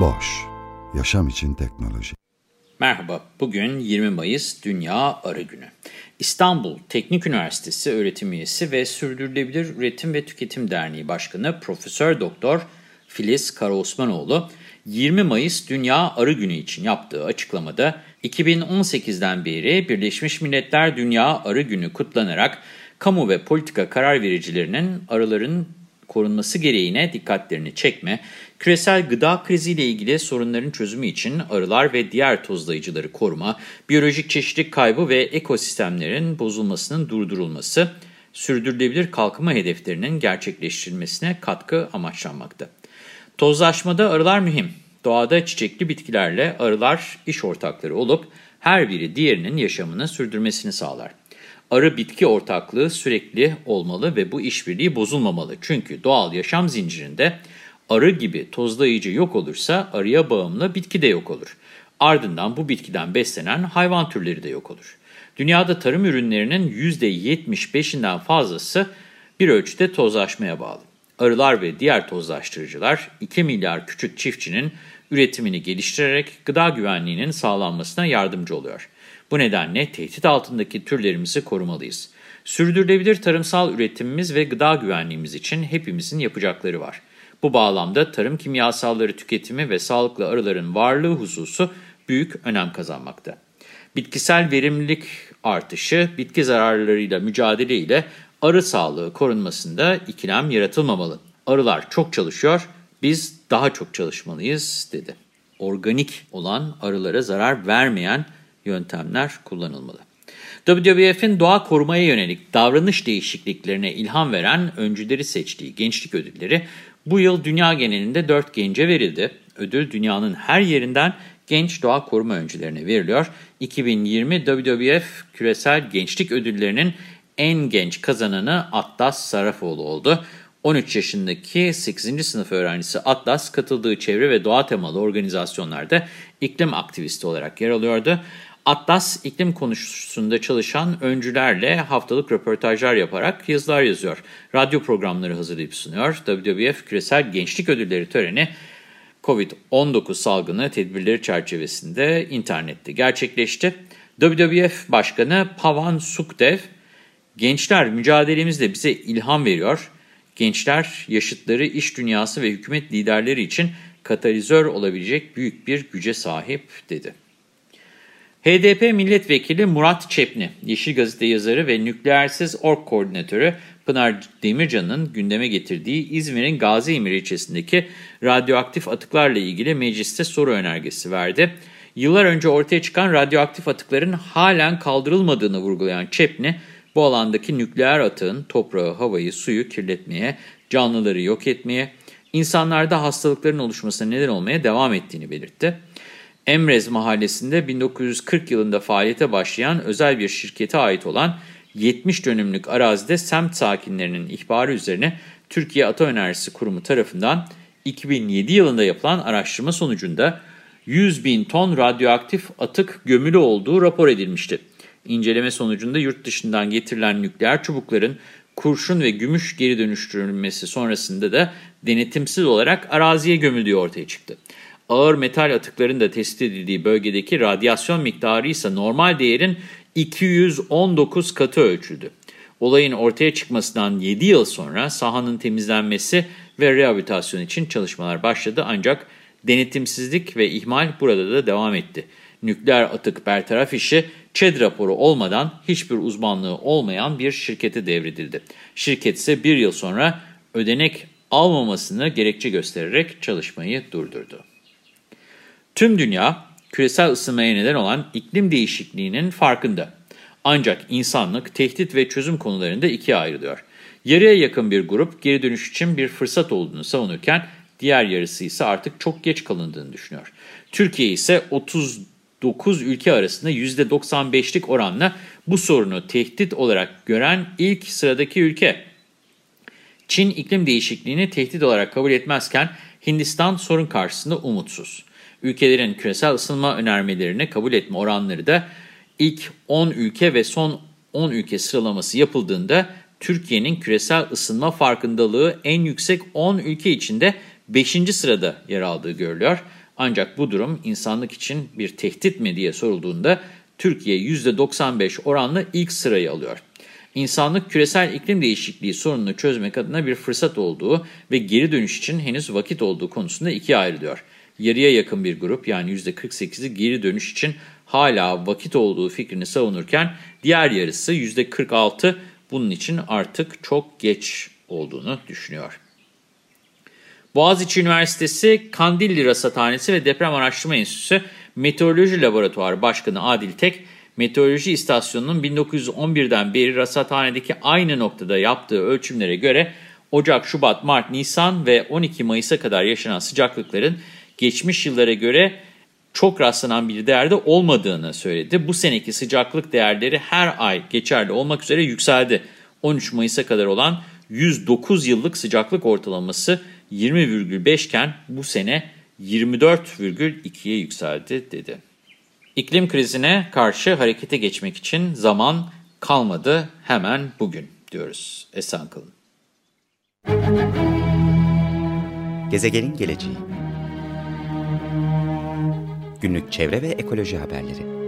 Boş, yaşam için teknoloji. Merhaba, bugün 20 Mayıs Dünya Arı Günü. İstanbul Teknik Üniversitesi öğretim üyesi ve Sürdürülebilir Üretim ve Tüketim Derneği Başkanı Profesör Doktor Filiz Karaosmanoğlu, 20 Mayıs Dünya Arı Günü için yaptığı açıklamada 2018'den beri Birleşmiş Milletler Dünya Arı Günü kutlanarak kamu ve politika karar vericilerinin arıların korunması gereğine dikkatlerini çekme, küresel gıda kriziyle ilgili sorunların çözümü için arılar ve diğer tozlayıcıları koruma, biyolojik çeşitlilik kaybı ve ekosistemlerin bozulmasının durdurulması, sürdürülebilir kalkınma hedeflerinin gerçekleştirilmesine katkı amaçlanmakta. Tozlaşmada arılar mühim. Doğada çiçekli bitkilerle arılar iş ortakları olup her biri diğerinin yaşamını sürdürmesini sağlar. Arı bitki ortaklığı sürekli olmalı ve bu işbirliği bozulmamalı. Çünkü doğal yaşam zincirinde arı gibi tozlayıcı yok olursa arıya bağımlı bitki de yok olur. Ardından bu bitkiden beslenen hayvan türleri de yok olur. Dünyada tarım ürünlerinin %75'inden fazlası bir ölçüde tozlaşmaya bağlı. Arılar ve diğer tozlaştırıcılar 2 milyar küçük çiftçinin üretimini geliştirerek gıda güvenliğinin sağlanmasına yardımcı oluyor. Bu nedenle tehdit altındaki türlerimizi korumalıyız. Sürdürülebilir tarımsal üretimimiz ve gıda güvenliğimiz için hepimizin yapacakları var. Bu bağlamda tarım kimyasalları tüketimi ve sağlıklı arıların varlığı hususu büyük önem kazanmakta. Bitkisel verimlilik artışı, bitki zararlarıyla mücadele ile arı sağlığı korunmasında ikilem yaratılmamalı. Arılar çok çalışıyor, biz daha çok çalışmalıyız dedi. Organik olan arılara zarar vermeyen yöntemler kullanılmalı. WWF'in doğa korumaya yönelik davranış değişikliklerine ilham veren öncüleri seçtiği gençlik ödülleri bu yıl dünya genelinde 4 gence verildi. Ödül dünyanın her yerinden genç doğa koruma öncülerine veriliyor. 2020 WWF Küresel Gençlik Ödülleri'nin en genç kazananı Atlas Sarafoğlu oldu. 13 yaşındaki 8. sınıf öğrencisi Atlas katıldığı çevre ve doğa temalı organizasyonlarda iklim aktivisti olarak yer alıyordu. Atlas iklim konusunda çalışan öncülerle haftalık röportajlar yaparak yazılar yazıyor. Radyo programları hazırlayıp sunuyor. WWF Küresel Gençlik Ödülleri töreni COVID-19 salgını tedbirleri çerçevesinde internette gerçekleşti. WWF Başkanı Pavan Sukdev, gençler mücadelemizde bize ilham veriyor. Gençler yaşıtları iş dünyası ve hükümet liderleri için katalizör olabilecek büyük bir güce sahip dedi. HDP milletvekili Murat Çepni, Yeşil Gazete yazarı ve nükleersiz ork koordinatörü Pınar Demircan'ın gündeme getirdiği İzmir'in Gazi Emir ilçesindeki radyoaktif atıklarla ilgili mecliste soru önergesi verdi. Yıllar önce ortaya çıkan radyoaktif atıkların halen kaldırılmadığını vurgulayan Çepni, bu alandaki nükleer atığın toprağı, havayı, suyu kirletmeye, canlıları yok etmeye, insanlarda hastalıkların oluşmasına neden olmaya devam ettiğini belirtti. Emrez mahallesinde 1940 yılında faaliyete başlayan özel bir şirkete ait olan 70 dönümlük arazide semt sakinlerinin ihbarı üzerine Türkiye Atom Enerjisi Kurumu tarafından 2007 yılında yapılan araştırma sonucunda 100 bin ton radyoaktif atık gömülü olduğu rapor edilmişti. İnceleme sonucunda yurt dışından getirilen nükleer çubukların kurşun ve gümüş geri dönüştürülmesi sonrasında da denetimsiz olarak araziye gömüldüğü ortaya çıktı. Ağır metal atıkların da tespit edildiği bölgedeki radyasyon miktarı ise normal değerin 219 katı ölçüldü. Olayın ortaya çıkmasından 7 yıl sonra sahanın temizlenmesi ve rehabilitasyon için çalışmalar başladı ancak denetimsizlik ve ihmal burada da devam etti. Nükleer atık bertaraf işi ÇED raporu olmadan hiçbir uzmanlığı olmayan bir şirkete devredildi. Şirket ise bir yıl sonra ödenek almamasını gerekçe göstererek çalışmayı durdurdu. Tüm dünya küresel ısınmaya neden olan iklim değişikliğinin farkında. Ancak insanlık tehdit ve çözüm konularında ikiye ayrılıyor. Yarıya yakın bir grup geri dönüş için bir fırsat olduğunu savunurken diğer yarısı ise artık çok geç kalındığını düşünüyor. Türkiye ise 39 ülke arasında %95'lik oranla bu sorunu tehdit olarak gören ilk sıradaki ülke. Çin iklim değişikliğini tehdit olarak kabul etmezken Hindistan sorun karşısında umutsuz. Ülkelerin küresel ısınma önermelerini kabul etme oranları da ilk 10 ülke ve son 10 ülke sıralaması yapıldığında Türkiye'nin küresel ısınma farkındalığı en yüksek 10 ülke içinde 5. sırada yer aldığı görülüyor. Ancak bu durum insanlık için bir tehdit mi diye sorulduğunda Türkiye %95 oranla ilk sırayı alıyor. İnsanlık küresel iklim değişikliği sorununu çözmek adına bir fırsat olduğu ve geri dönüş için henüz vakit olduğu konusunda ikiye ayrılıyor. Yarıya yakın bir grup yani %48'i geri dönüş için hala vakit olduğu fikrini savunurken diğer yarısı %46 bunun için artık çok geç olduğunu düşünüyor. Boğaziçi Üniversitesi Kandilli Rasathanesi ve Deprem Araştırma Enstitüsü Meteoroloji Laboratuvarı Başkanı Adil Tek, Meteoroloji İstasyonu'nun 1911'den beri rasathanedeki aynı noktada yaptığı ölçümlere göre Ocak, Şubat, Mart, Nisan ve 12 Mayıs'a kadar yaşanan sıcaklıkların geçmiş yıllara göre çok rastlanan bir değerde olmadığını söyledi. Bu seneki sıcaklık değerleri her ay geçerli olmak üzere yükseldi. 13 Mayıs'a kadar olan 109 yıllık sıcaklık ortalaması 20,5 iken bu sene 24,2'ye yükseldi dedi. İklim krizine karşı harekete geçmek için zaman kalmadı hemen bugün diyoruz. Esen kalın. Gezegenin geleceği Günlük çevre ve ekoloji haberleri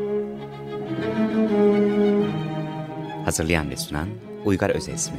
Hazırlayan ve sunan Uygar Özesmi